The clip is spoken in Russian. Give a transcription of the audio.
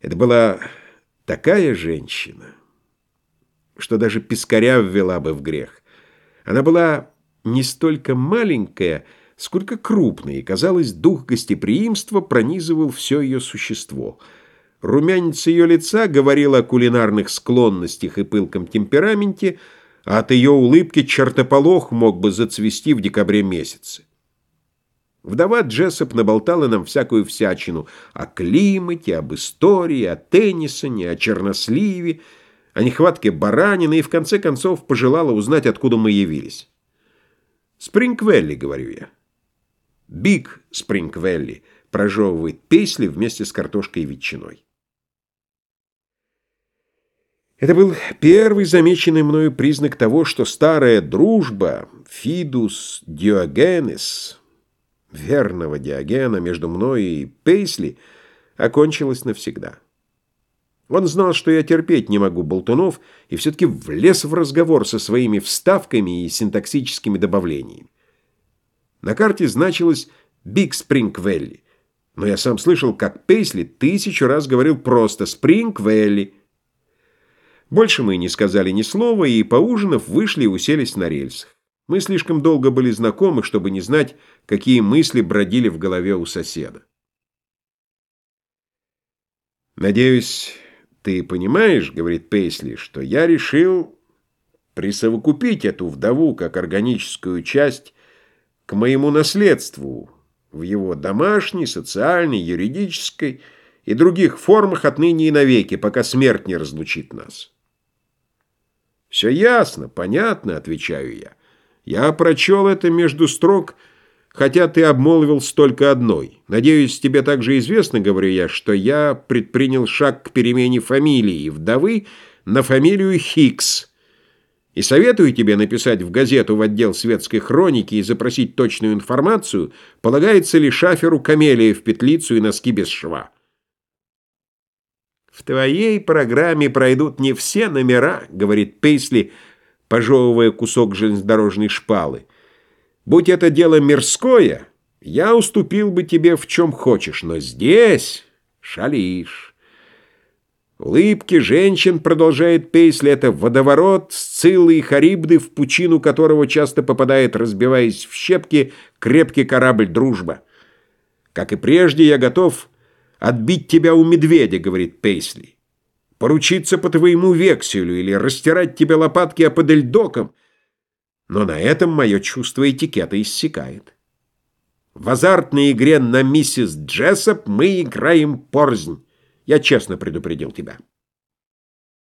Это была такая женщина, что даже пескаря ввела бы в грех. Она была не столько маленькая, сколько крупная, и, казалось, дух гостеприимства пронизывал все ее существо. Румянец ее лица говорил о кулинарных склонностях и пылком темпераменте, а от ее улыбки чертополох мог бы зацвести в декабре месяце. Вдова Джессоп наболтала нам всякую всячину о климате, об истории, о Теннисоне, о черносливе, о нехватке баранины и, в конце концов, пожелала узнать, откуда мы явились. «Спрингвелли», — говорю я. «Биг Спрингвелли», — прожевывает пейсли вместе с картошкой и ветчиной. Это был первый замеченный мною признак того, что старая дружба, фидус диогенес, верного Диогена между мной и Пейсли окончилась навсегда. Он знал, что я терпеть не могу болтунов, и все-таки влез в разговор со своими вставками и синтаксическими добавлениями. На карте значилось «Биг Спринг Вэлли», но я сам слышал, как Пейсли тысячу раз говорил просто «Спринг Вэлли». Больше мы не сказали ни слова, и, поужинав, вышли и уселись на рельсах. Мы слишком долго были знакомы, чтобы не знать, какие мысли бродили в голове у соседа. «Надеюсь, ты понимаешь, — говорит Пейсли, — что я решил присовокупить эту вдову как органическую часть к моему наследству в его домашней, социальной, юридической и других формах отныне и навеки, пока смерть не разлучит нас». «Все ясно, понятно, — отвечаю я. Я прочел это между строк, хотя ты обмолвил столько одной. Надеюсь, тебе также известно, говорю я, что я предпринял шаг к перемене фамилии вдовы на фамилию Хикс. И советую тебе написать в газету в отдел светской хроники и запросить точную информацию, полагается ли шаферу камелия в петлицу и носки без шва. «В твоей программе пройдут не все номера», — говорит Пейсли, — пожевывая кусок железнодорожной шпалы. «Будь это дело мирское, я уступил бы тебе в чем хочешь, но здесь шалишь». Улыбки женщин, продолжает Пейсли, это водоворот Сциллы и Харибды, в пучину которого часто попадает, разбиваясь в щепки, крепкий корабль «Дружба». Как и прежде, я готов отбить тебя у медведя, говорит Пейсли поручиться по твоему векселю или растирать тебе лопатки аподельдоком, но на этом мое чувство этикета иссякает. В азартной игре на миссис Джессоп мы играем порзнь. Я честно предупредил тебя.